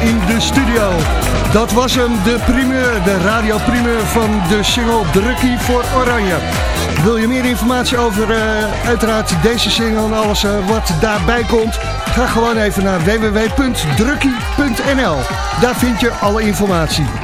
in de studio. Dat was hem, de primeur, de radioprimeur van de single Drukkie voor Oranje. Wil je meer informatie over uh, uiteraard deze single en alles uh, wat daarbij komt? Ga gewoon even naar www.drukkie.nl. Daar vind je alle informatie.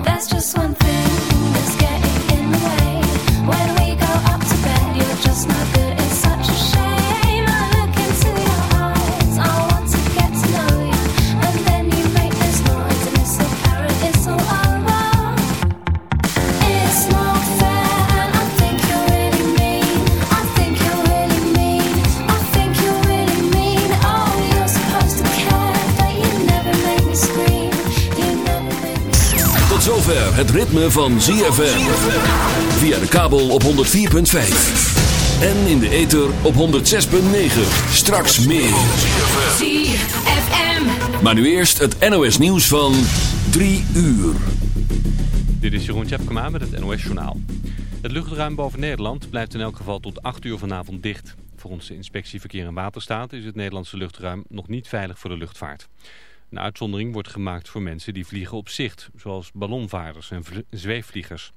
Het ritme van ZFM. Via de kabel op 104.5. En in de ether op 106.9. Straks meer. ZFM. Maar nu eerst het NOS nieuws van 3 uur. Dit is Jeroen Tjepkema met het NOS Journaal. Het luchtruim boven Nederland blijft in elk geval tot 8 uur vanavond dicht. Volgens de inspectie Verkeer en Waterstaat is het Nederlandse luchtruim nog niet veilig voor de luchtvaart. Een uitzondering wordt gemaakt voor mensen die vliegen op zicht, zoals ballonvaarders en vl- zweefvliegers.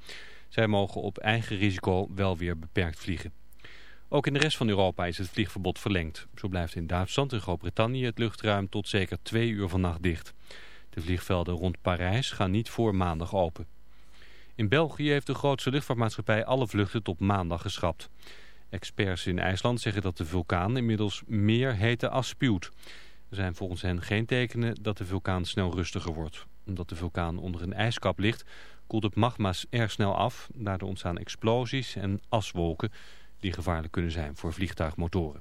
Zij mogen op eigen risico wel weer beperkt vliegen. Ook in de rest van Europa is het vliegverbod verlengd. Zo blijft in Duitsland en Groot-Brittannië het luchtruim tot zeker twee uur vannacht dicht. De vliegvelden rond Parijs gaan niet voor maandag open. In België heeft de grootste luchtvaartmaatschappij alle vluchten tot maandag geschrapt. Experts in IJsland zeggen dat de vulkaan inmiddels meer hete as spuwt. Er zijn volgens hen geen tekenen dat de vulkaan snel rustiger wordt. Omdat de vulkaan onder een ijskap ligt, koelt het magma erg snel af. Daardoor ontstaan explosies en aswolken die gevaarlijk kunnen zijn voor vliegtuigmotoren.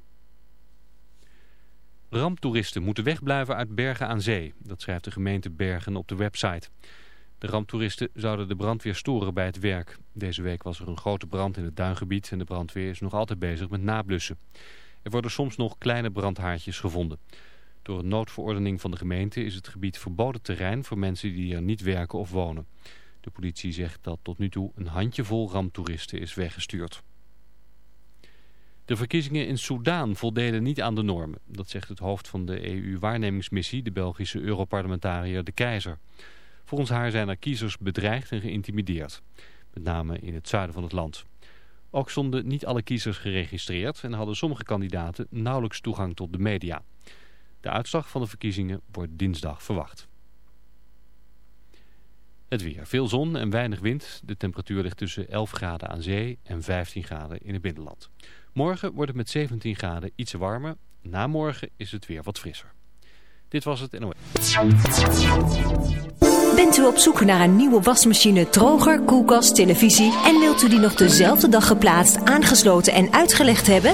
Ramptoeristen moeten wegblijven uit Bergen aan Zee. Dat schrijft de gemeente Bergen op de website. De ramptoeristen zouden de brandweer storen bij het werk. Deze week was er een grote brand in het duingebied en de brandweer is nog altijd bezig met nablussen. Er worden soms nog kleine brandhaartjes gevonden. Door een noodverordening van de gemeente is het gebied verboden terrein voor mensen die er niet werken of wonen. De politie zegt dat tot nu toe een handjevol ramptoeristen is weggestuurd. De verkiezingen in Soudaan voldeden niet aan de normen. Dat zegt het hoofd van de EU-waarnemingsmissie, de Belgische Europarlementariër De Keizer. Volgens haar zijn er kiezers bedreigd en geïntimideerd. Met name in het zuiden van het land. Ook stonden niet alle kiezers geregistreerd en hadden sommige kandidaten nauwelijks toegang tot de media. De uitslag van de verkiezingen wordt dinsdag verwacht. Het weer. Veel zon en weinig wind. De temperatuur ligt tussen 11 graden aan zee en 15 graden in het binnenland. Morgen wordt het met 17 graden iets warmer. Na morgen is het weer wat frisser. Dit was het NOS. Bent u op zoek naar een nieuwe wasmachine, droger, koelkast, televisie... en wilt u die nog dezelfde dag geplaatst, aangesloten en uitgelegd hebben?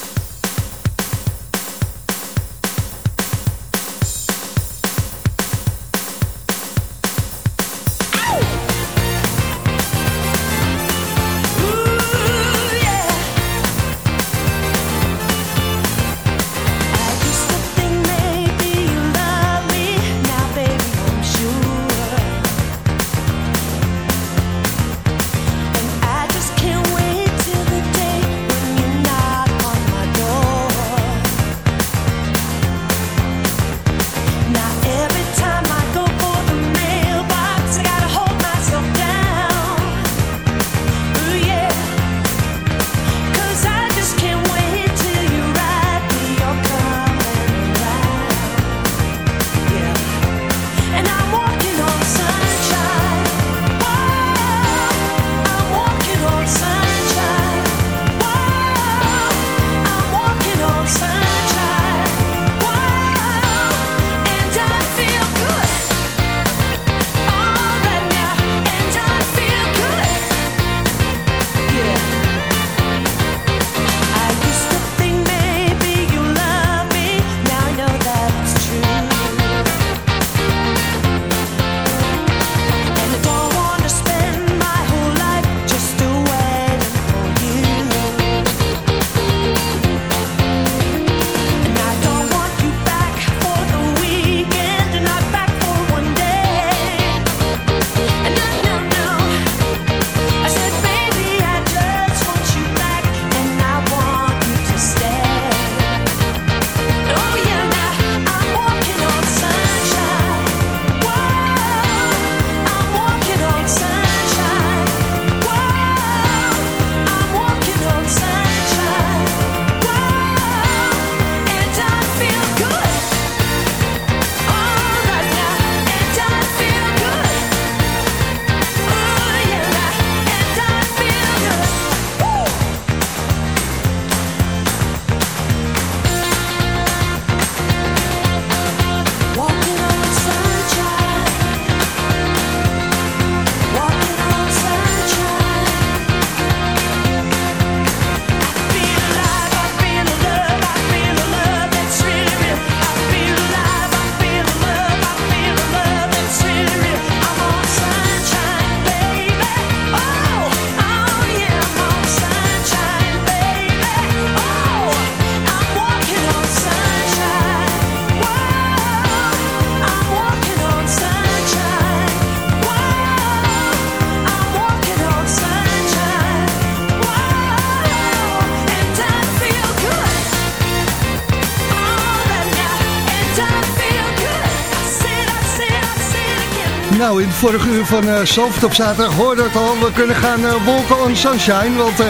Vorige uur van uh, Zalvert op zaterdag hoorde het al. We kunnen gaan uh, wolken on sunshine. Want uh,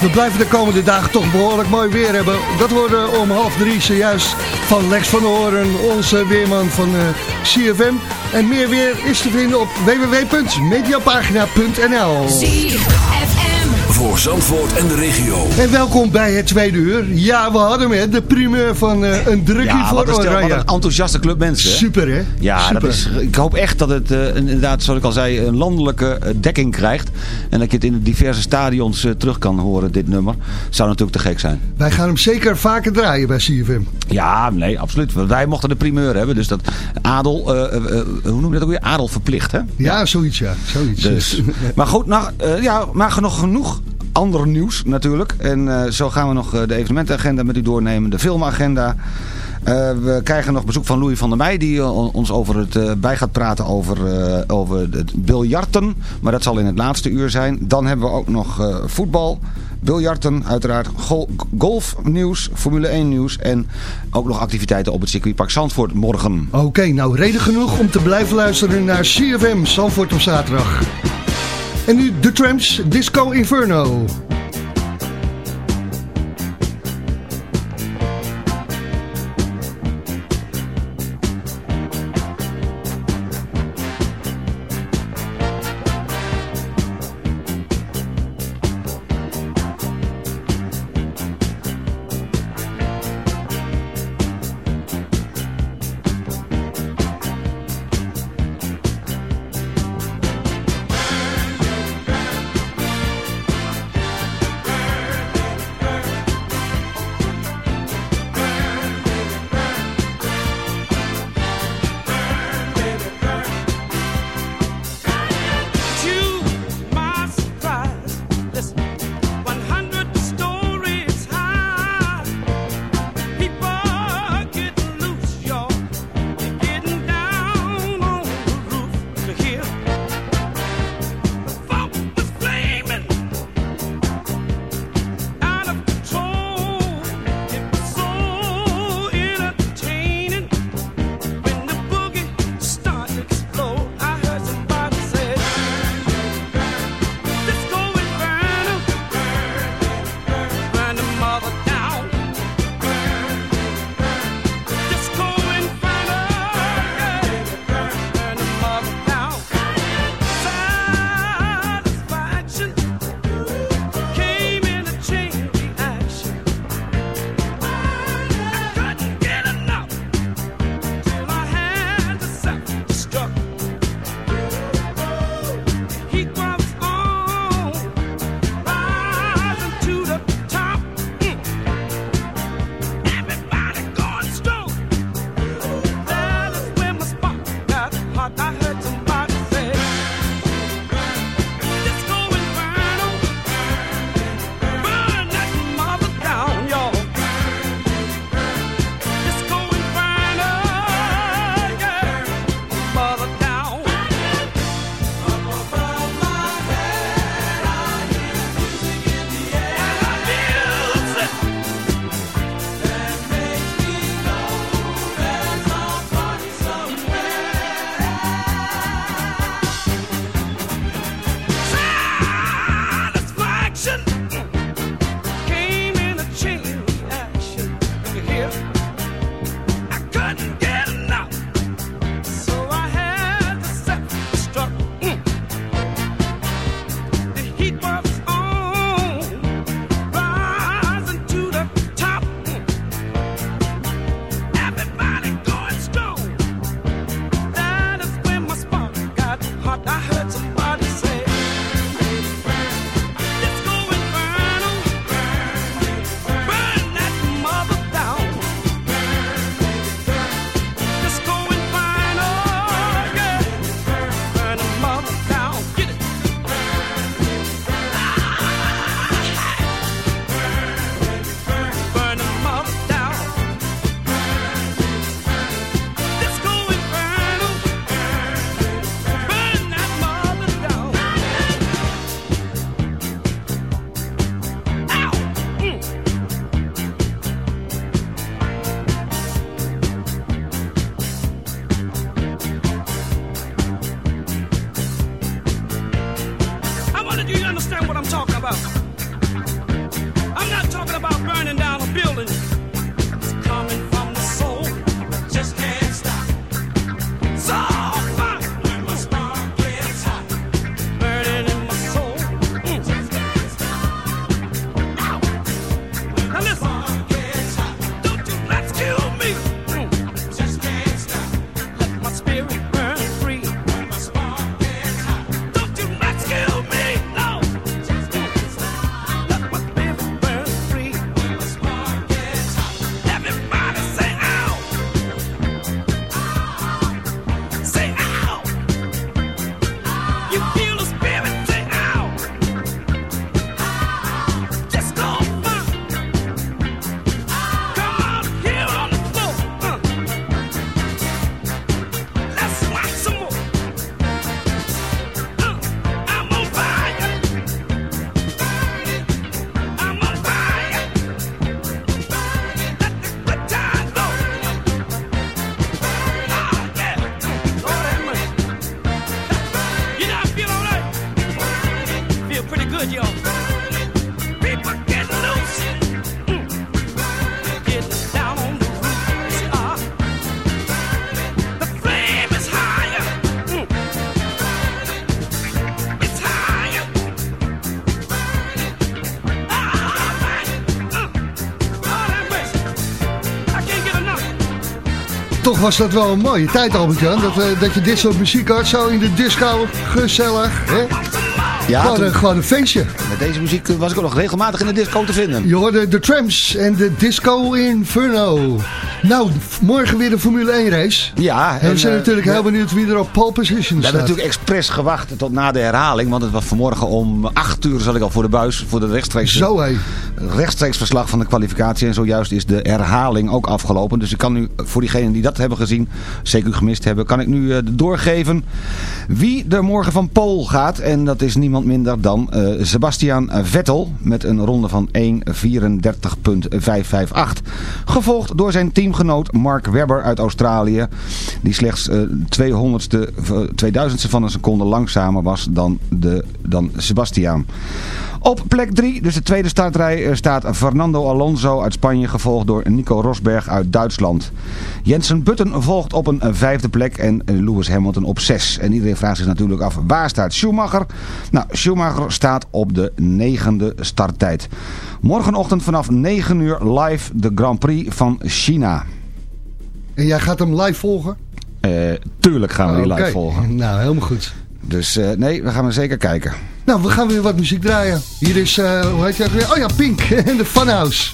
we blijven de komende dagen toch behoorlijk mooi weer hebben. Dat worden om half drie zojuist van Lex van Horen, onze weerman van CFM. En meer weer is te vinden op www.mediapagina.nl voor Zandvoort en de regio. En welkom bij het tweede uur. Ja, we hadden hem, de primeur van uh, een drukkie ja, voor wat Oranje. Wat een enthousiaste club mensen. Hè? Super, hè? Ja, Super. Dat is, ik hoop echt dat het uh, inderdaad, zoals ik al zei, een landelijke uh, dekking krijgt. En dat je het in diverse stadions terug kan horen, dit nummer. Zou natuurlijk te gek zijn. Wij gaan hem zeker vaker draaien bij CFM. Ja, nee, absoluut. Wij mochten de primeur hebben, dus dat adel, hoe noem je dat ook weer? Adel verplicht, hè? Ja, ja. zoiets, ja. Zoiets. Dus. maar goed, nou, ja, maar nog genoeg ander nieuws natuurlijk. En uh, zo gaan we nog uh, de evenementenagenda met u doornemen. De filmagenda. Uh, we krijgen nog bezoek van Louis van der Meij. Die ons over het, bij gaat praten over, over het biljarten. Maar dat zal in het laatste uur zijn. Dan hebben we ook nog voetbal. Biljarten, uiteraard gol golfnieuws, Formule 1 nieuws en ook nog activiteiten op het circuitpark Zandvoort morgen. Oké, nou reden genoeg om te blijven luisteren naar CFM Zandvoort op zaterdag. En nu de Tramps, Disco Inferno. Was dat wel een mooie tijd, Albert-Jan. Dat, eh, dat je dit soort muziek had, zo in de disco. Gezellig, hè? Ja, gewoon, toen- een, gewoon een feestje. met deze muziek was ik ook nog regelmatig in de disco te vinden. Je hoorde de Trams en de Disco Inferno. Nou, morgen weer de Formule 1 race. Ja, En we zijn eh, natuurlijk we- heel benieuwd wie er op pole position We hebben staat. natuurlijk expres gewacht tot na de herhaling. Want het was vanmorgen om 8 uur zat ik al voor de buis. Voor de rechtstreeks, Zo hé. Rechtstreeks verslag van de kwalificatie. En zojuist is de herhaling ook afgelopen. Dus ik kan nu voor diegenen die dat hebben gezien, zeker gemist hebben, kan ik nu eh, doorgeven wie er morgen van Pool gaat. En dat is niemand minder dan eh, Sebastian Vettel met een ronde van 1.34.558. Gevolgd door zijn teamgenoot Mark Webber uit Australië. Die slechts eh 200ste, eh, 2000ste van een seconde langzamer was dan, de, dan Sebastian. Op plek 3, dus de tweede startrij, eh, staat Fernando Alonso uit Spanje, gevolgd door Nico Rosberg uit Duitsland. Jensen Button volgt op een eh, vijfde plek en eh, Lewis Hamilton op zes. En iedereen vraagt zich natuurlijk af, waar staat Schumacher? Nou, Schumacher staat op de negende starttijd. Morgenochtend vanaf 9 uur live de Grand Prix van China. En jij gaat hem live volgen? Tuurlijk gaan we die Oké. live volgen. Nou, helemaal goed. Dus eh, nee, we gaan er zeker kijken. Nou, we gaan weer wat muziek draaien. Hier is, eh, hoe heet je ook weer? Oh ja, Pink en de Funhouse.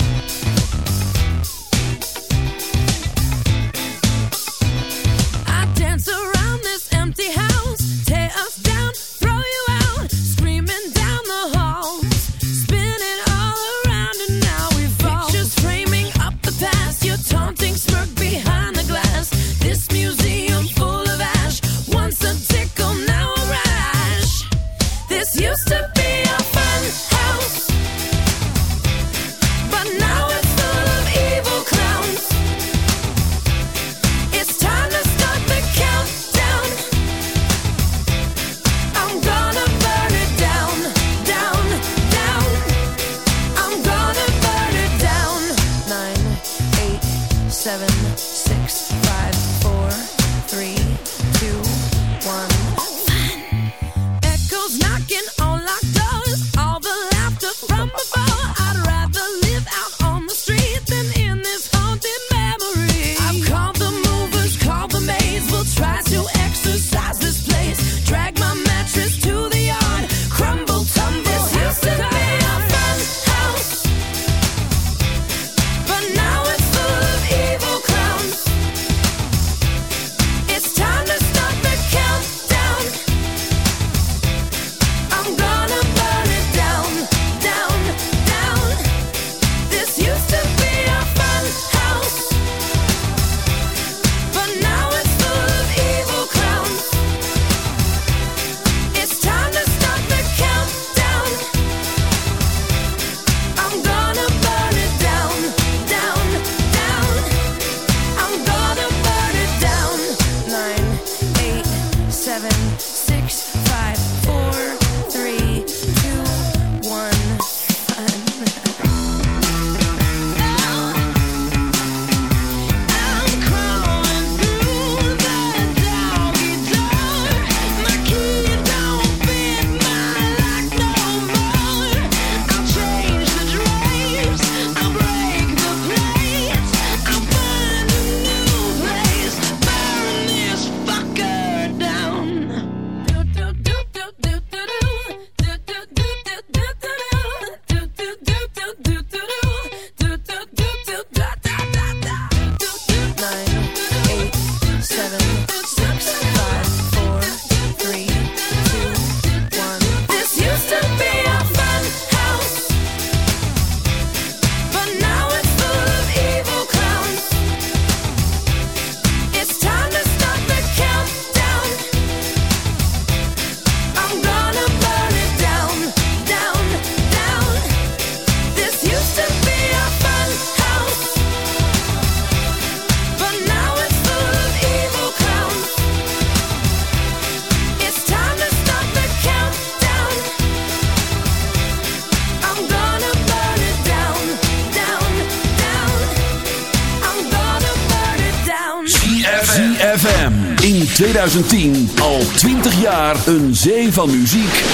2010 al 20 jaar een zee van muziek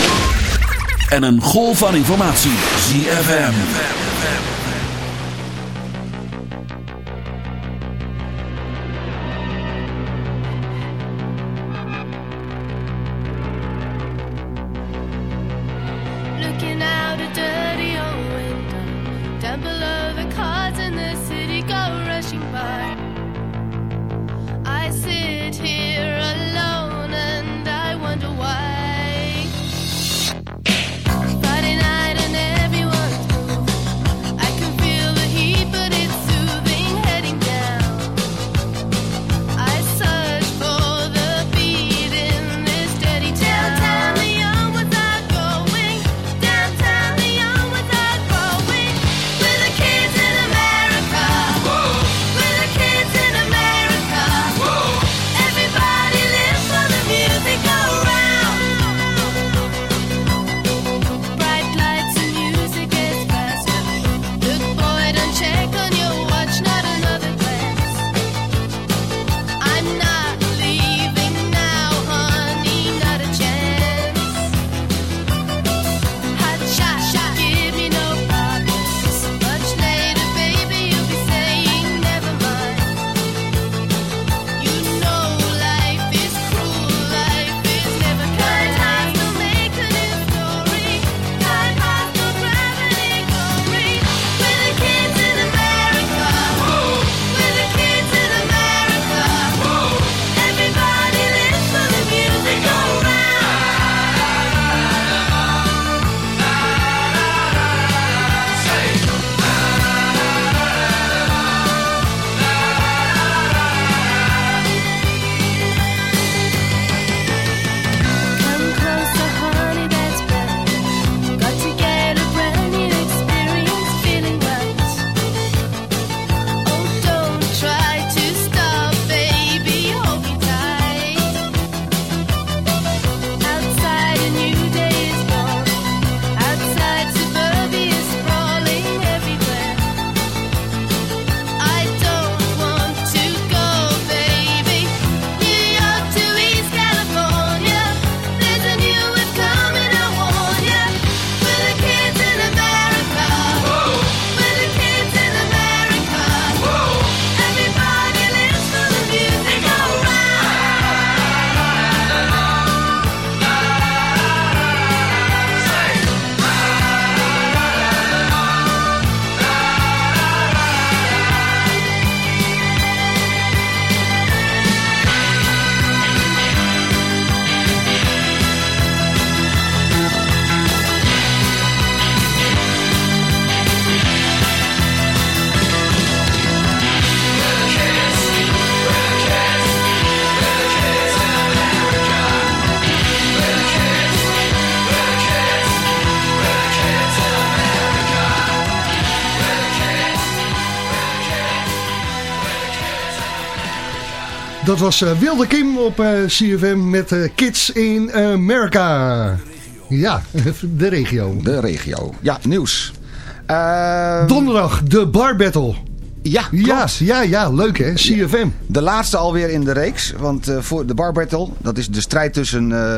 en een golf van informatie. ZFM. Looking out a dirty old window, down below. Dat was eh, Wilde Kim op eh, CFM met eh, Kids in America. Ja, de regio. De regio. Ja, nieuws. Eh, Donderdag, de Bar Battle. ja, Ja, klopt. ja, ja, leuk hè, CFM. De laatste alweer in de reeks. Want voor de Bar Battle, dat is de strijd tussen, eh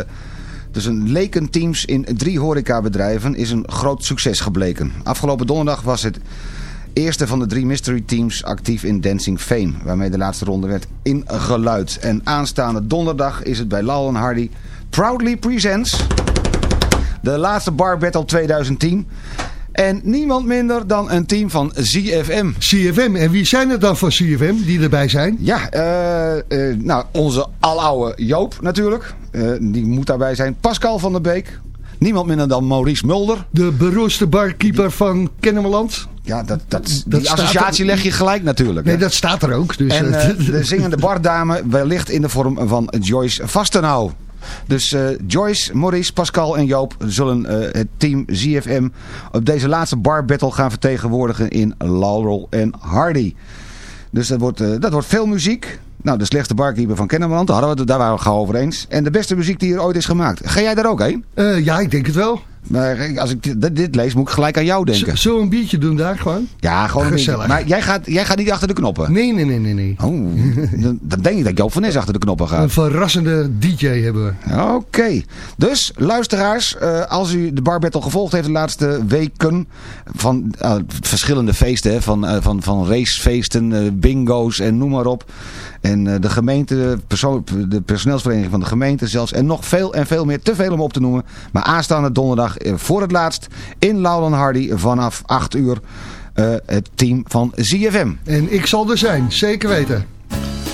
tussen lekenteams in drie horecabedrijven, is een groot succes gebleken. Afgelopen donderdag was het eerste van de drie mystery teams actief in Dancing Fame. Waarmee de laatste ronde werd ingeluid. En aanstaande donderdag is het bij Lal Hardy Proudly Presents de laatste Bar Battle 2010. En niemand minder dan een team van ZFM. CFM, en wie zijn er dan van CFM die erbij zijn? Ja, eh, eh, nou, onze aloude Joop natuurlijk. Eh, die moet daarbij zijn. Pascal van der Beek. Niemand minder dan Maurice Mulder. De beroemdste barkeeper van Kennemerland. Ja, dat, dat, Dat die associatie er- leg je gelijk natuurlijk. Nee, hè. dat staat er ook. Dus, En eh, eh, de zingende bardame wellicht in de vorm van Joyce Vastenau. Dus eh, Joyce, Maurice, Pascal en Joop zullen het team ZFM op deze laatste bar battle gaan vertegenwoordigen in Laurel en Hardy. Dus dat wordt, dat wordt veel muziek. Nou, de slechtste barkeeper van Kennemerland, daar, hadden we, daar waren we gauw over eens. En de beste muziek die er ooit is gemaakt. Ga jij daar ook heen? eh, ja, ik denk het wel. Maar als ik dit, dit lees, moet ik gelijk aan jou denken. Zullen we een biertje doen daar gewoon? Ja, gewoon een. Gezellig. Maar jij gaat, jij gaat niet achter de knoppen. Nee, nee, nee, nee. nee. Oh, dan, dan denk ik dat Joop van Nes achter de knoppen gaat. Een verrassende DJ hebben we. Oké. Dus, luisteraars, eh, als u de Bar Battle gevolgd heeft de laatste weken van eh, verschillende feesten, hè, van, eh, van, van racefeesten, eh, bingo's en noem maar op. En eh, de gemeente, de personeelsvereniging van de gemeente zelfs. En nog veel en veel meer, te veel om op te noemen. Maar aanstaande donderdag eh, voor het laatst in Laudan Hardy vanaf 8 uur eh, het team van ZFM. En ik zal er zijn, zeker weten.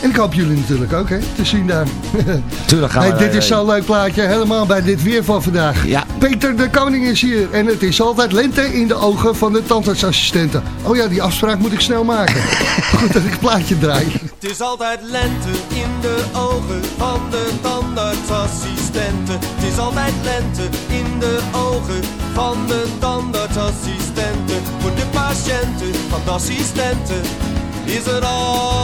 En ik hoop jullie natuurlijk ook, hè, te zien daar. Tuurlijk gaan Hey, we, dit is zo'n leuk plaatje, helemaal bij dit weer van vandaag. Ja. Peter de Koning is hier en het is altijd lente in de ogen van de tandartsassistenten. Oh ja, die afspraak moet ik snel maken. Goed dat ik het plaatje draai. Het is altijd lente in de ogen van de tandartsassistenten. Het is altijd lente in de ogen van de tandartsassistenten. Voor de patiënten van de assistenten is er altijd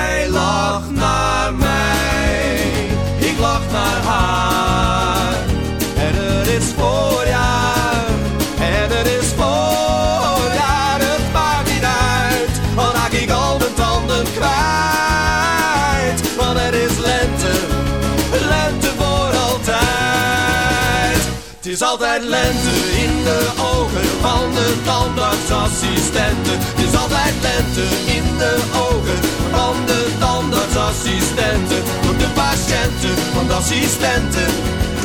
is altijd lente in de ogen van de tandartsassistenten. Het is altijd lente in de ogen van de tandartsassistenten. Voor de patiënten van de assistenten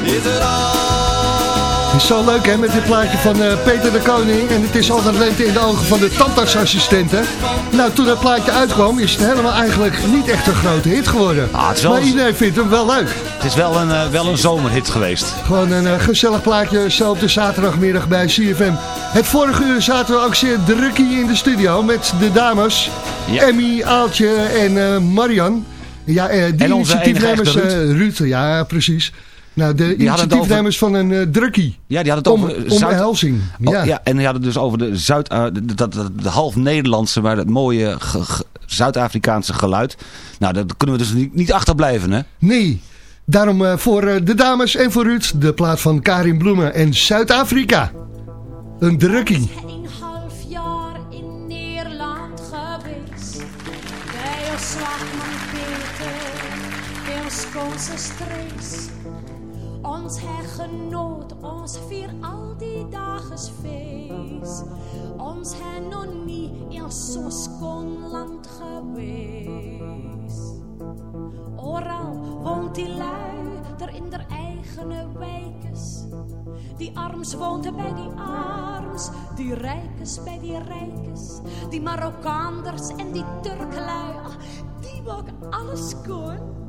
is er al. Is zo leuk hè, met dit plaatje van eh, Peter de Koning. En het is altijd lente in de ogen van de tandartsassistenten. Nou, toen dat plaatje uitkwam is het helemaal eigenlijk niet echt een grote hit geworden. Ah, het is wel maar een- iedereen vindt hem wel leuk. Het is wel een, eh, wel een zomerhit geweest. Gewoon een eh, gezellig plaatje zo op de zaterdagmiddag bij CFM. Het vorige uur zaten we ook zeer drukkie in de studio met de dames. Ja. Emmy, Aaltje en Marian. Ja, die En initiatiefnemers, eh, Ruud. Ja, precies. Nou, de Die initiatiefnemers van een eh, drukkie. Ja, die hadden het Om, over om Zuid-. Oh, Ja. ja. en die hadden het dus over de, Zuid, eh, de, dat- dat- de half Nederlandse, maar het mooie Zuid-Afrikaanse geluid. Nou, daar kunnen we dus niet, niet achterblijven, hè? Nee. Daarom eh, voor de dames en voor Ruud de plaat van Karin Bloemen en Zuid-Afrika. Een drukkie. Een half jaar in Nederland geweest. Bij ons slagman Peter, bij ons concentraties. Ons hergenoot, ons vier al die dagen feest. Ons hen nog niet in zo'n schoon land. Oral woont die lui er in der eigene wijkes. Die arms woont bij die arms, die rijkes bij die rijkes. Die Marokkaanders en die Turklui, ach, die maken alles schoon.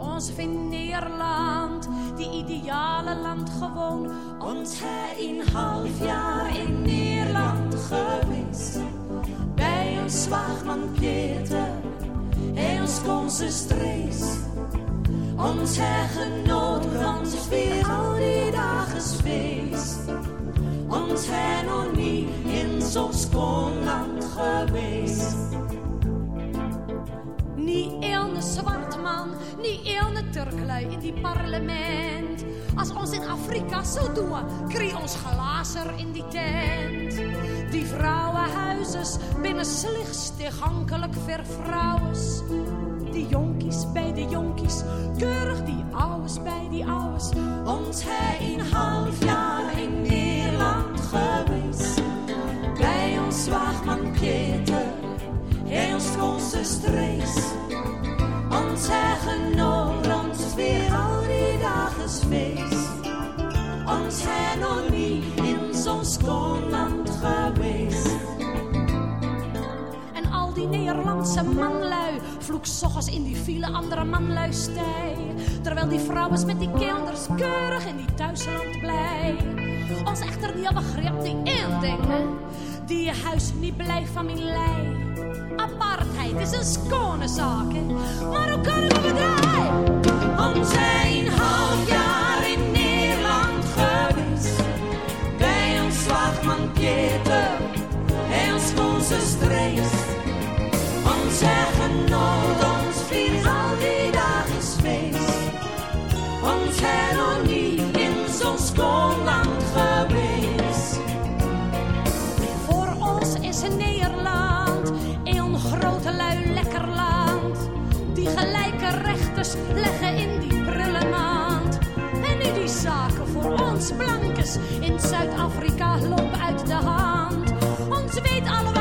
Ons Nederland, die ideale land gewoon. Ons hij een half jaar in Nederland geweest. Bij ons zwaagman Pieter, hij ons concentrees. Ons hergenoot, ons vier al die dagen feest. Ons hij nog niet in zo'n schoon land geweest. Turklui in die parlement. Als ons in Afrika zo doen, kreeg ons glazer in die tent. Die vrouwenhuizes binnen slechts toegankelijk voor vrouwens. Die jonkies bij de jonkies, keurig die ouwes bij die ouwes. Ons hij een half jaar in Nederland geweest. Bij ons zwaagman Pieter, hij ons. Ons hergenoot, ons weer al die dagen feest. Ons hij nog niet in zo'n schoon land geweest. En al die Nederlandse manlui vloek s'ochtends in die file andere manlui stij. Terwijl die vrouwen met die kinders keurig in die thuisland blij. Ons echter niet begrip die één dingen, die je huis niet blijft van mijn lei. Apartheid is een schone zaak, maar hoe kan het bedrijf? Ons zijn half jaar in Nederland geweest. Bij ons slagman Pieter en ons concentrees. Ons hergenoot, ons vier al die dagen feest. Ons niet in zo'n schoon land geweest. Voor ons is Nederland een grote lui lekker land. Die gelijke rechters leggen in die prille. En nu die zaken voor ons blankes in Zuid-Afrika lopen uit de hand. Ons weet alle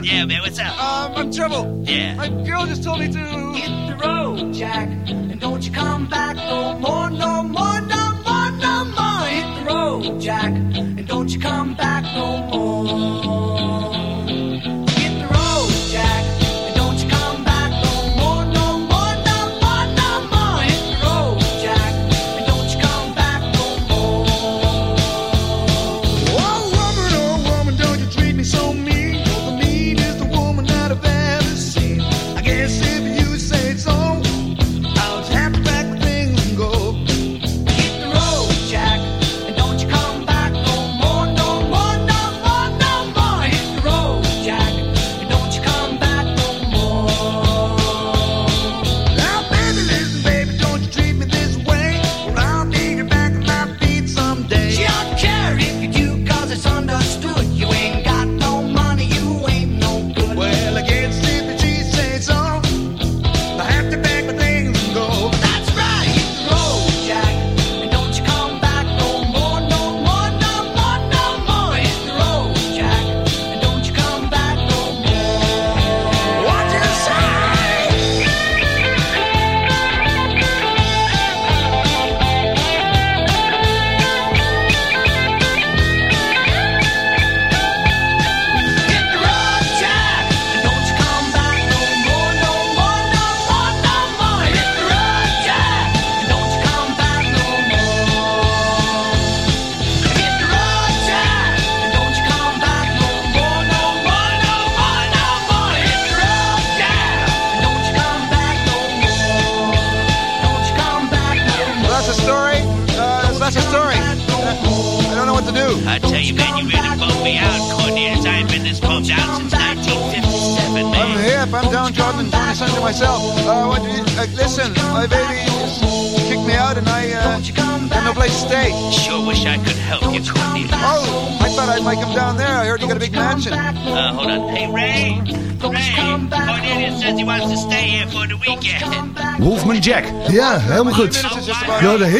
Listen. Yeah, man, what's up? Um, I'm in trouble. Yeah. My girl just told me to... Hit the road, Jack,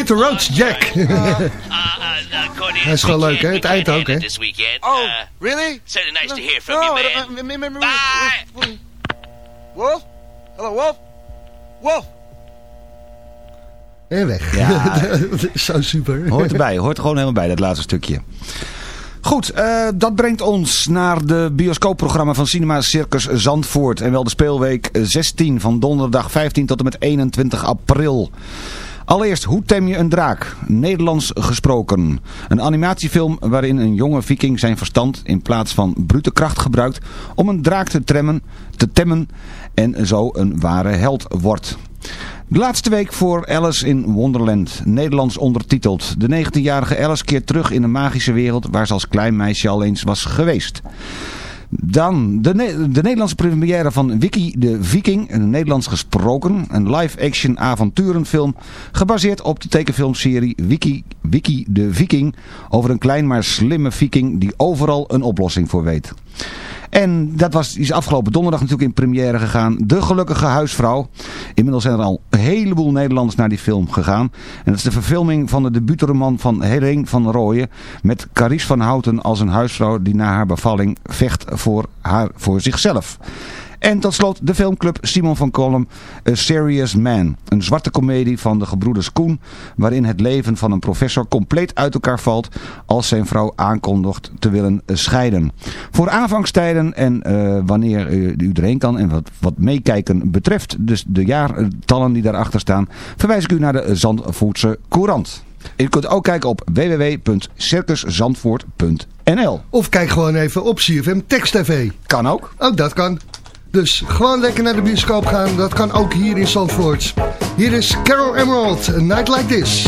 the Roads Jack. Hij is gewoon leuk, hè? Het eind ook, hè? Oh, Uh, really? certainly nice to hear from No, you, man. me- Wolf? Hello, Wolf? Wolf? En weg. Ja. Zo super. Hoort erbij, hoort er gewoon helemaal bij, dat laatste stukje. Goed, eh, dat brengt ons naar de bioscoopprogramma van Cinema Circus Zandvoort. En wel de speelweek 16 van donderdag 15 tot en met 21 april. Allereerst, Hoe tem je een draak? Nederlands gesproken. Een animatiefilm waarin een jonge viking zijn verstand in plaats van brute kracht gebruikt om een draak te, tremmen, te temmen en zo een ware held wordt. De laatste week voor Alice in Wonderland, Nederlands ondertiteld. De 19-jarige Alice keert terug in een magische wereld waar ze als klein meisje al eens was geweest. Dan de, de Nederlandse première van Wiki de Viking, een Nederlands gesproken, een live-action avonturenfilm gebaseerd op de tekenfilmserie Wiki, Wiki de Viking over een klein maar slimme viking die overal een oplossing voor weet. En dat was, is afgelopen donderdag natuurlijk in première gegaan. De Gelukkige Huisvrouw. Inmiddels zijn er al een heleboel Nederlanders naar die film gegaan. En dat is de verfilming van de debuutroman van Helene van Rooyen. Met Carice van Houten als een huisvrouw die na haar bevalling vecht voor, haar, voor zichzelf. En tot slot de filmclub Simon van Kolm, A Serious Man. Een zwarte komedie van de gebroeders Koen, waarin het leven van een professor compleet uit elkaar valt als zijn vrouw aankondigt te willen eh, scheiden. Voor aanvangstijden en eh, wanneer eh, u erheen kan en wat, wat meekijken betreft, dus de jaartallen die daarachter staan, verwijs ik u naar de Zandvoortse Courant. U kunt ook kijken op www.circuszandvoort.nl Of kijk gewoon even op CFM Text TV. Kan ook. Ook dat kan. Dus gewoon lekker naar de bioscoop gaan. Dat kan ook hier in Zandvoort. Hier is Carol Emerald, A Night Like This.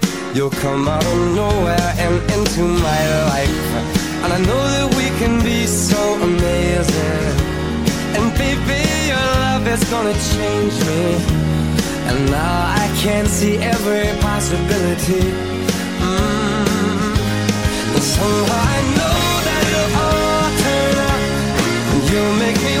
you'll come out of nowhere and into my life. And I know that we can be so amazing. And baby, your love is gonna change me. And now I can see every possibility. Mm. And somehow I know that it'll all turn out. And you'll make me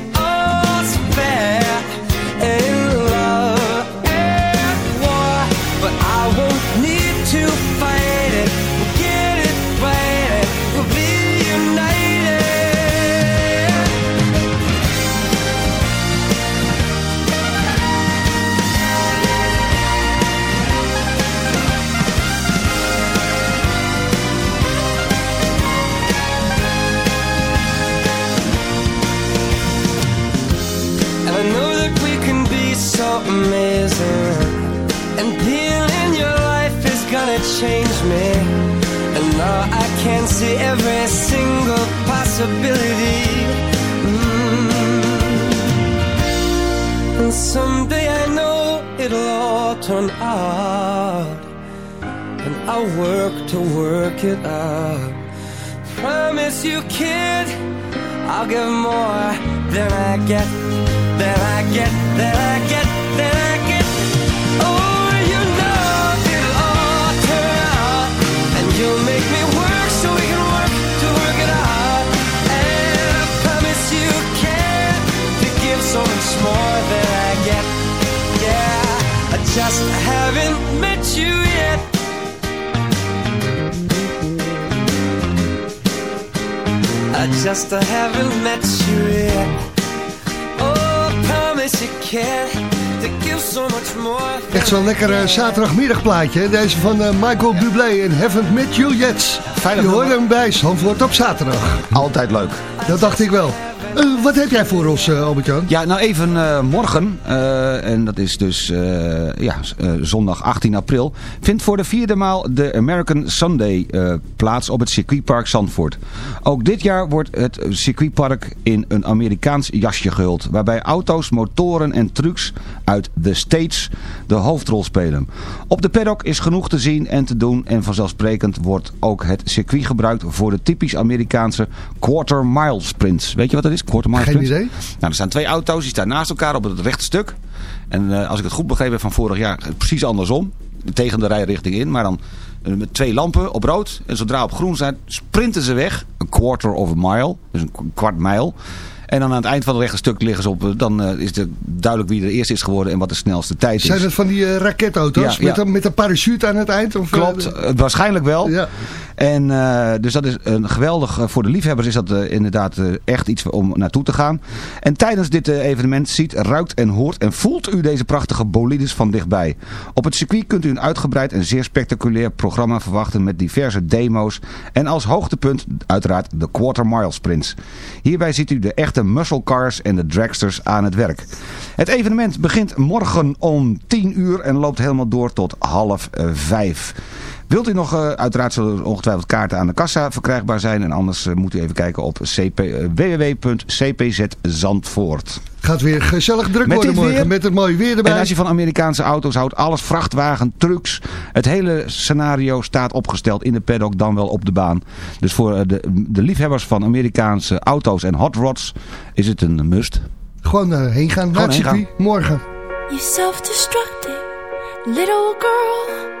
lekker eh, zaterdagmiddagplaatje. Deze van eh, Michael Bublé en Haven't Met You Yet. Je hoort hem bij Zandvoort op zaterdag. Altijd leuk. Dat dacht ik wel. Eh, wat heb jij voor ons, uh? Ja, nou even eh, morgen, en dat is dus ja, zondag 18 april, vindt voor de vierde maal de American Sunday plaats op het circuitpark Zandvoort. Ook dit jaar wordt het circuitpark in een Amerikaans jasje gehuld, waarbij auto's, motoren en trucks uit de States de hoofdrol spelen. Op de paddock is genoeg te zien en te doen en vanzelfsprekend wordt ook het circuit gebruikt voor de typisch Amerikaanse quarter mile sprints. Weet je wat dat is? Geen idee. Nou, er staan twee auto's, die staan naast elkaar op het rechte stuk. En eh, als ik het goed begrepen heb van vorig jaar, precies andersom. Tegen de rijrichting in, maar dan eh, met twee lampen op rood. En zodra op groen zijn, sprinten ze weg. Een quarter of a mile, dus een kwart mijl. En dan aan het eind van het rechte stuk liggen ze op. eh, Dan eh, is het duidelijk wie er eerst is geworden en wat de snelste tijd is. Zijn het van die eh, raketauto's Ja, met, ja. Een, met een parachute aan het eind? Of, Klopt, eh, waarschijnlijk wel. Ja. En dus dat is een geweldig, voor de liefhebbers is dat inderdaad echt iets om naartoe te gaan. En tijdens dit evenement ziet, ruikt en hoort en voelt u deze prachtige bolides van dichtbij. Op het circuit kunt u een uitgebreid en zeer spectaculair programma verwachten met diverse demo's. En als hoogtepunt uiteraard de quarter mile sprints. Hierbij ziet u de echte muscle cars en de dragsters aan het werk. Het evenement begint morgen om 10 uur en loopt helemaal door tot half eh, vijf. Wilt u nog, eh, uiteraard zullen er ongetwijfeld kaarten aan de kassa verkrijgbaar zijn. En anders eh, moet u even kijken op cp, eh, www.cpz-zandvoort. Gaat weer gezellig druk Met worden morgen. weer? Met het mooie weer erbij. En als je van Amerikaanse auto's houdt, alles vrachtwagen, trucks. Het hele scenario staat opgesteld in de paddock, dan wel op de baan. Dus voor de, de liefhebbers van Amerikaanse auto's en hot rods is het een must. Gewoon uh, heen gaan naar het circuit. Morgen. You self-destructive little girl.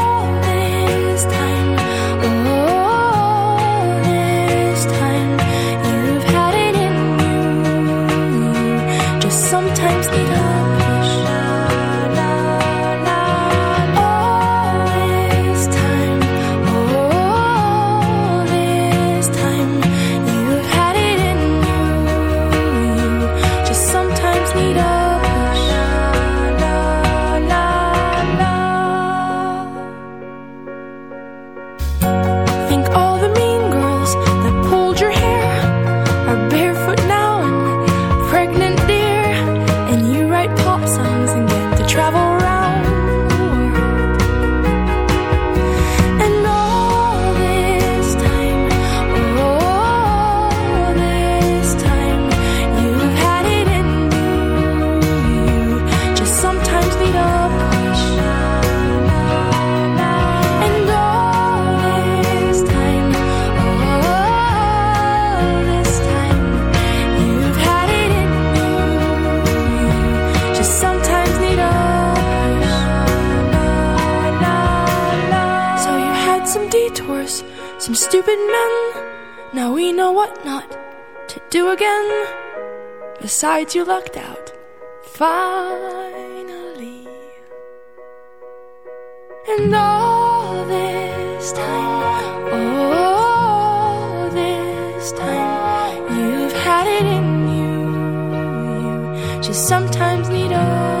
stupid men. Now we know what not to do again. Besides, you lucked out. Finally. And all this time, all this time, you've had it in you. You just sometimes need a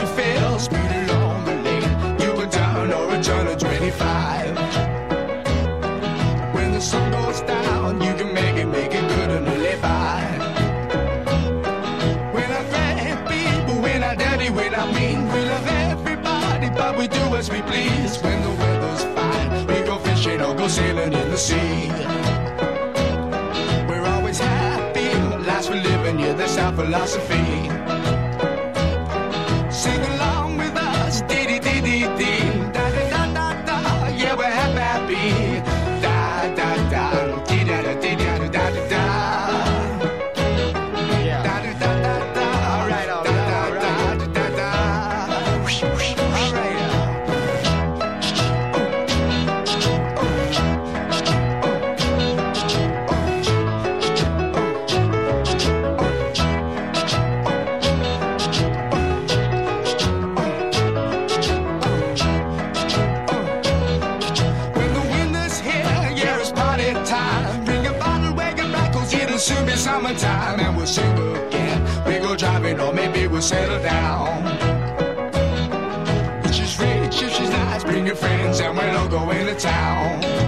You feel. Speed along the lane, you a turn or a turn of 25. When the sun goes down, you can make it, make it good and live by. When I friend people, when I dirty, when I mean, we love everybody, but we do as we please. When the weather's fine, we go fishing or go sailing in the sea. We're always happy, lives we live in, yeah, that's our philosophy. Down. She's rich, if she's nice, bring your friends and we'll all go into town.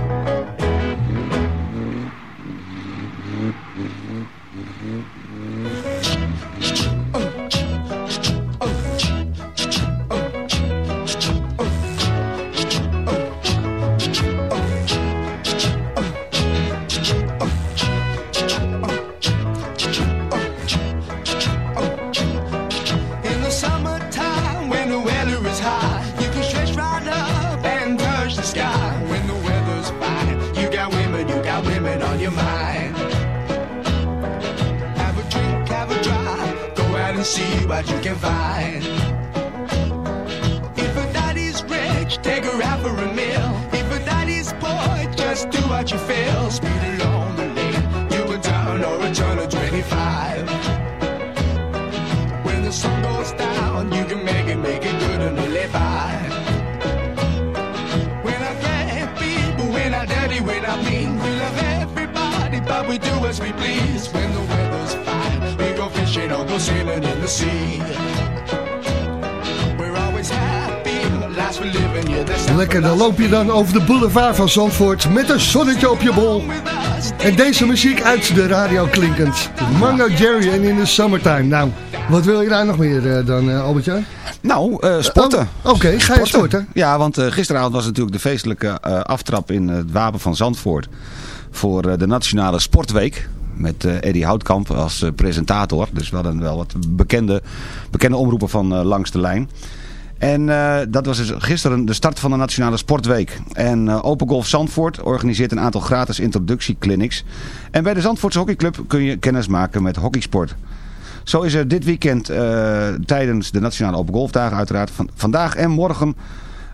Weather is high, you can stretch right up and touch the sky. When the weather's fine, you got women, you got women on your mind. Have a drink, have a drive, go out and see what you can find. If a daddy's rich, take her out for a meal. If a daddy's poor, just do what you feel. Speed we do as we please. When the weather's fine, we go fishing or go sailing in the sea. We're always happy, the lives we live in, yeah, that's Lekker, dan loop je dan over de boulevard van Zandvoort met een zonnetje op je bol. En deze muziek uit de radio klinkend. Mango Jerry en in the summertime. Nou, wat wil je daar nog meer eh, dan, uh, Albert-Jan? Nou, eh, sporten. Oh, Oké, ga je sporten? Ja, want eh, gisteravond was natuurlijk de feestelijke eh, aftrap in het Wapen van Zandvoort. Voor eh, de Nationale Sportweek. Met eh Eddie Houtkamp als eh, presentator. Dus we hadden wel wat bekende, bekende omroepen van langs de lijn. En dat was dus gisteren de start van de Nationale Sportweek. En Open Golf Zandvoort organiseert een aantal gratis introductieclinics. En bij de Zandvoortse Hockeyclub kun je kennis maken met hockeysport. Zo is er dit weekend tijdens de Nationale Open Golfdagen uiteraard van, vandaag en morgen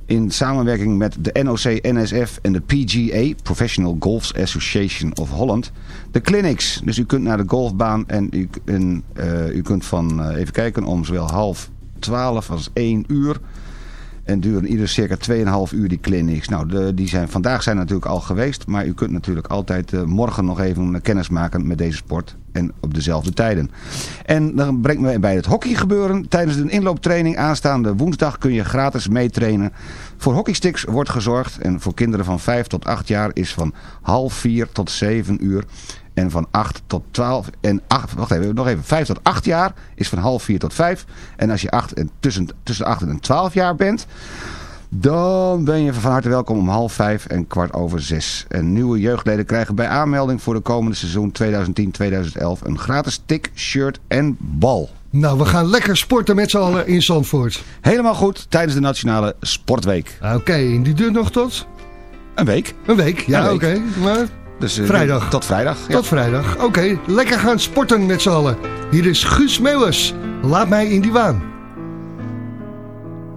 in samenwerking met de NOC, NSF en de PGA, Professional Golf Association of Holland, de clinics. Dus u kunt naar de golfbaan en u, en, eh, u kunt van, eh, even kijken, om zowel half twaalf als één uur. En duren ieder circa 2,5 uur die clinics. Nou, de, die zijn, vandaag zijn natuurlijk al geweest. Maar u kunt natuurlijk altijd eh, morgen nog even kennis maken met deze sport. En op dezelfde tijden. En dan brengt me bij het hockey gebeuren. Tijdens een inlooptraining aanstaande woensdag kun je gratis meetrainen. Voor hockeysticks wordt gezorgd. En voor kinderen van 5 tot 8 jaar is van half 4 tot 7 uur. En van 8 tot 12. En 8, wacht even, nog even. 5 tot 8 jaar is van half 4 tot 5. En als je 8 en tussen, tussen 8 en 12 jaar bent. Dan ben je van harte welkom om half 5 en kwart over 6. En nieuwe jeugdleden krijgen bij aanmelding voor de komende seizoen 2010-2011 een gratis stick, shirt en bal. Nou, we gaan lekker sporten met z'n allen in Zandvoort. Helemaal goed tijdens de Nationale Sportweek. Oké, en die duurt nog tot? Een week. Een week, ja oké. Maar Dus, eh, Vrijdag. Tot vrijdag. ja. tot vrijdag. Oké, lekker gaan sporten met z'n allen. Hier is Guus Meeuwers. Laat mij in die waan.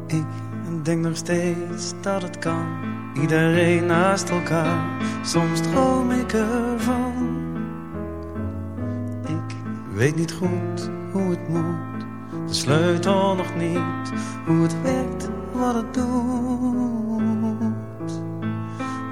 Ik denk nog steeds dat het kan. Iedereen naast elkaar. Soms droom ik ervan. Ik weet niet goed hoe het moet. De sleutel nog niet. Hoe het werkt, wat het doet.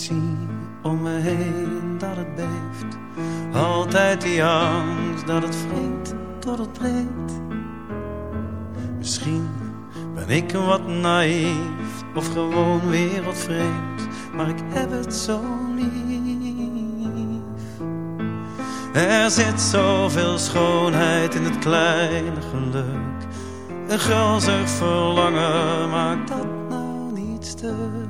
zie om me heen dat het beeft, altijd die angst dat het wringt tot het breekt. Misschien ben ik wat naïef of gewoon wereldvreemd, maar ik heb het zo lief. Er zit zoveel schoonheid in het kleine geluk. Een gulzig verlangen maakt dat nou niet stuk.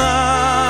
lá.